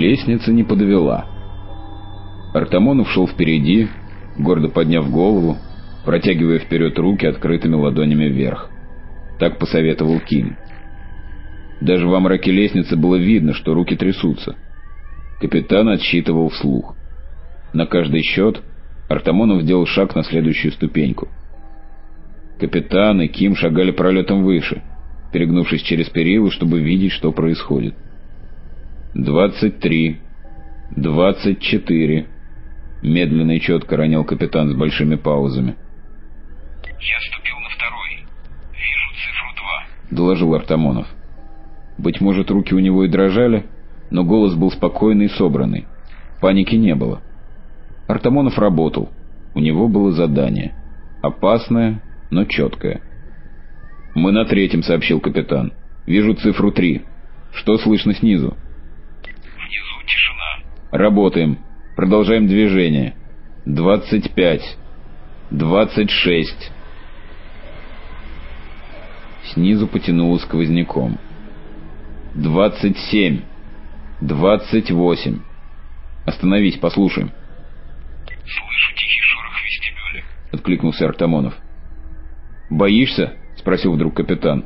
Лестница не подвела. Артамонов шел впереди, гордо подняв голову, протягивая вперед руки открытыми ладонями вверх. Так посоветовал Ким. Даже во мраке лестницы было видно, что руки трясутся. Капитан отсчитывал вслух. На каждый счет Артамонов сделал шаг на следующую ступеньку. Капитан и Ким шагали пролетом выше, перегнувшись через перила, чтобы видеть, что происходит. «Двадцать три, двадцать четыре», — медленно и четко ронял капитан с большими паузами. «Я ступил на второй. Вижу цифру два», — доложил Артамонов. Быть может, руки у него и дрожали, но голос был спокойный и собранный. Паники не было. Артамонов работал. У него было задание. Опасное, но четкое. «Мы на третьем», — сообщил капитан. «Вижу цифру три. Что слышно снизу?» «Работаем. Продолжаем движение. Двадцать пять. Двадцать шесть». Снизу потянуло сквозняком. «Двадцать семь! Двадцать восемь!» «Остановись, послушаем!» «Слышу тихий шорох в вестибюле», — откликнулся Артамонов. «Боишься?» — спросил вдруг капитан.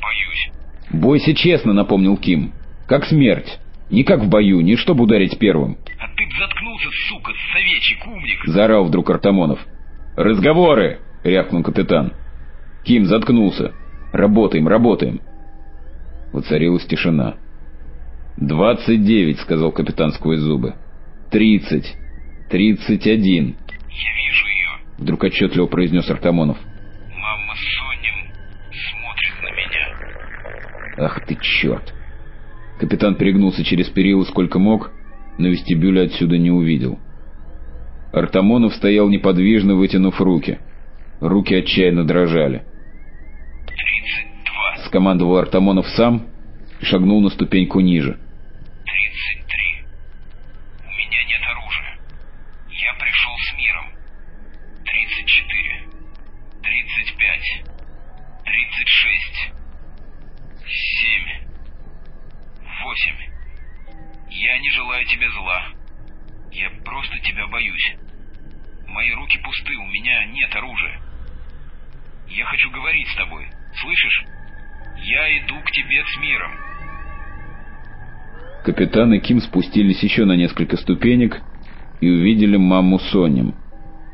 «Боюсь». «Бойся честно», — напомнил Ким. «Как смерть. Не как в бою, не чтобы ударить первым». «А ты б заткнулся, сука, советчик, умник!» — заорал вдруг Артамонов. «Разговоры!» — рявкнул капитан. Ким заткнулся. «Работаем, работаем!» Воцарилась тишина. «Двадцать девять», — сказал капитан сквозь зубы. «Тридцать. Тридцать один». «Я вижу ее», — вдруг отчетливо произнес Артамонов. «Мама Соним смотрит на меня». «Ах ты черт!» Капитан перегнулся через перила сколько мог, но вестибюля отсюда не увидел. Артамонов стоял неподвижно, вытянув руки. Руки отчаянно дрожали. «Тридцать два». — скомандовал Артамонов сам и шагнул на ступеньку ниже. Просто тебя боюсь. Мои руки пусты, у меня нет оружия. Я хочу говорить с тобой. Слышишь? Я иду к тебе с миром. Капитан и Ким спустились еще на несколько ступенек и увидели маму Сонем.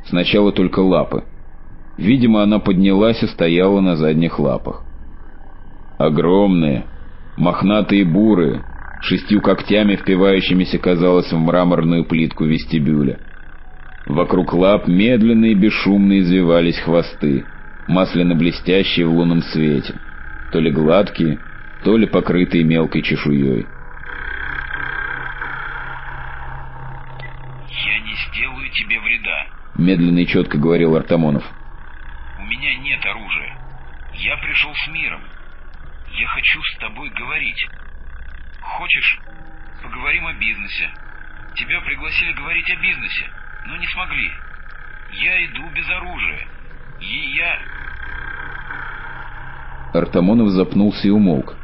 Сначала только лапы. Видимо, она поднялась и стояла на задних лапах. Огромные, мохнатые буры, шестью когтями впивающимися, казалось, в мраморную плитку вестибюля. Вокруг лап медленно и бесшумно извивались хвосты, масляно-блестящие в лунном свете, то ли гладкие, то ли покрытые мелкой чешуей. Я не сделаю тебе вреда. Медленно и четко говорил Артамонов. У меня нет оружия. Я пришел с миром. Я хочу с тобой говорить. Хочешь, поговорим о бизнесе? Тебя пригласили говорить о бизнесе, но не смогли. Я иду без оружия. И я... Артамонов запнулся и умолк.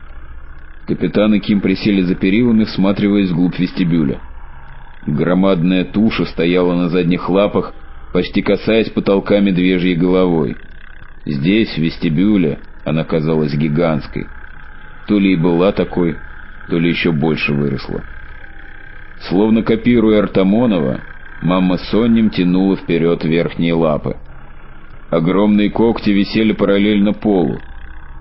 Капитан и Ким присели за перилами, всматриваясь вглубь вестибюля. Громадная туша стояла на задних лапах, почти касаясь потолка медвежьей головой. Здесь, в вестибюле, она казалась гигантской. То ли и была такой, то ли еще больше выросла. Словно копируя Артамонова, мама Сонним тянула вперед верхние лапы. Огромные когти висели параллельно полу.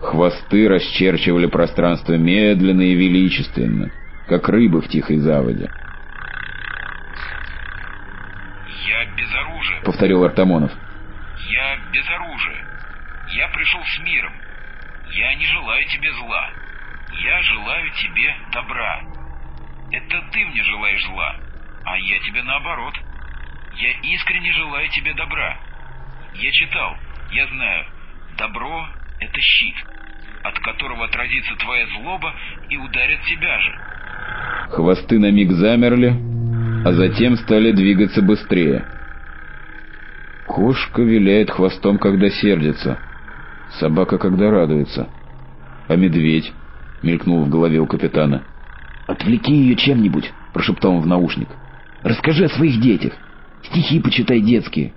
Хвосты расчерчивали пространство медленно и величественно, как рыбы в тихой заводе. Я без оружия. — повторил Артамонов. Я без оружия. Я пришел с миром. Я не желаю тебе зла. Я желаю тебе добра. Это ты мне желаешь зла, а я тебе наоборот. Я искренне желаю тебе добра. Я читал, я знаю, добро — это щит, от которого отразится твоя злоба и ударит тебя же. Хвосты на миг замерли, а затем стали двигаться быстрее. Кошка виляет хвостом, когда сердится, собака, когда радуется. А медведь? — мелькнул в голове у капитана. «Отвлеки ее чем-нибудь», — прошептал он в наушник. «Расскажи о своих детях. Стихи почитай детские».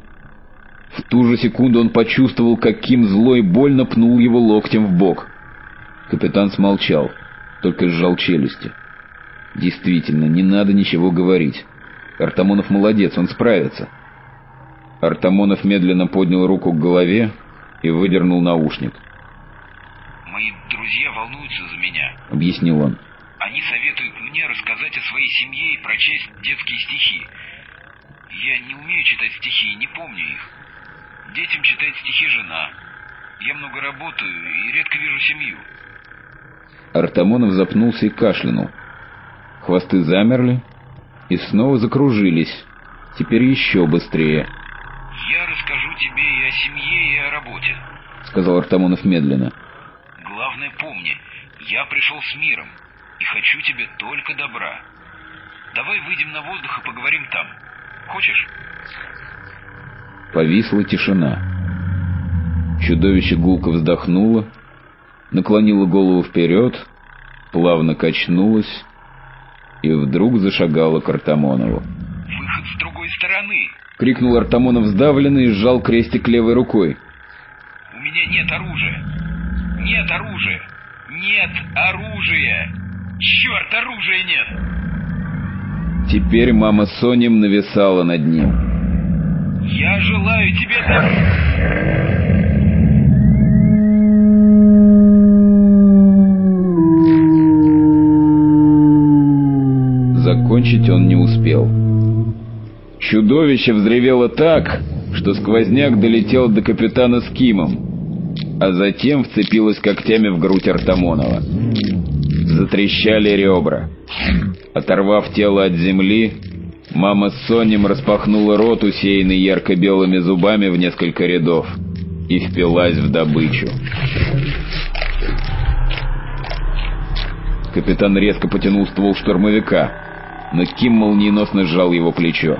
В ту же секунду он почувствовал, каким злой больно пнул его локтем в бок. Капитан смолчал, только сжал челюсти. Действительно, не надо ничего говорить. Артамонов молодец, он справится. Артамонов медленно поднял руку к голове и выдернул наушник. «Мои друзья волнуются за меня», — объяснил он. «Они советуют мне рассказать о своей семье и прочесть детские стихи. Я не умею читать стихи и не помню их. Детям читает стихи жена. Я много работаю и редко вижу семью». Артамонов запнулся и кашлянул. Хвосты замерли и снова закружились, теперь еще быстрее. «Я расскажу тебе и о семье, и о работе», — сказал Артамонов медленно. «Главное помни, я пришел с миром и хочу тебе только добра. Давай выйдем на воздух и поговорим там. Хочешь?» Повисла тишина. Чудовище гулко вздохнуло, наклонило голову вперед, плавно качнулось и вдруг зашагала к Артамонову. «Выход с другой стороны!» — крикнул Артамонов сдавленно и сжал крестик левой рукой. «У меня нет оружия! Нет оружия! Нет оружия! Черт, оружия нет!» Теперь мама Сонем нависала над ним. «Я желаю тебе добра!» Закончить он не успел. Чудовище взревело так, что сквозняк долетел до капитана с Кимом, а затем вцепилось когтями в грудь Артамонова. Затрещали ребра. Оторвав тело от земли, мама с Сонем распахнула рот, усеянный ярко-белыми зубами в несколько рядов, и впилась в добычу. Капитан резко потянул ствол штурмовика, но Ким молниеносно сжал его плечо.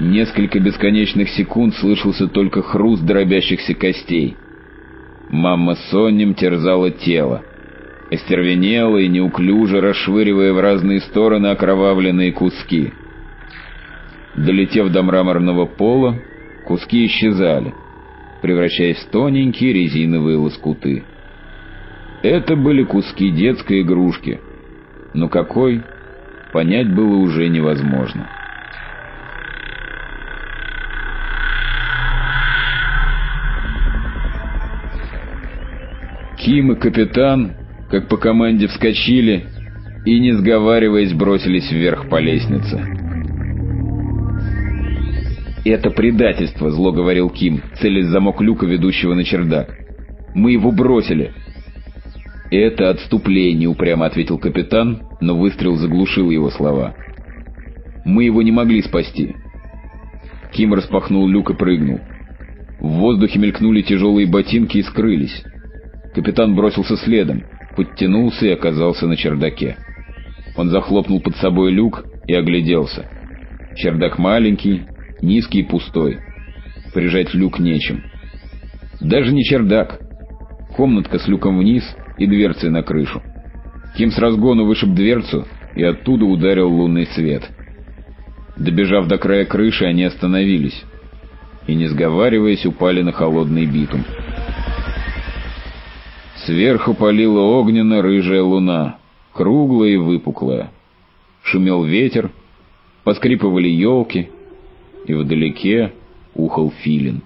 Несколько бесконечных секунд слышался только хруст дробящихся костей. Мама Сонним терзала тело, остервенела и неуклюже расшвыривая в разные стороны окровавленные куски. Долетев до мраморного пола, куски исчезали, превращаясь в тоненькие резиновые лоскуты. Это были куски детской игрушки, но какой, понять было уже невозможно. Ким и капитан, как по команде, вскочили и, не сговариваясь, бросились вверх по лестнице. «Это предательство», — зло говорил Ким, целясь замок люка, ведущего на чердак. «Мы его бросили». «Это отступление», — упрямо ответил капитан, но выстрел заглушил его слова. «Мы его не могли спасти». Ким распахнул люк и прыгнул. В воздухе мелькнули тяжелые ботинки и скрылись. Капитан бросился следом, подтянулся и оказался на чердаке. Он захлопнул под собой люк и огляделся. Чердак маленький, низкий и пустой. Прижать люк нечем. Даже не чердак. Комнатка с люком вниз и дверцей на крышу. Ким с разгону вышиб дверцу и оттуда ударил лунный свет. Добежав до края крыши, они остановились и, не сговариваясь, упали на холодный битум. Сверху палила огненно-рыжая луна, круглая и выпуклая. Шумел ветер, поскрипывали елки, и вдалеке ухал филин.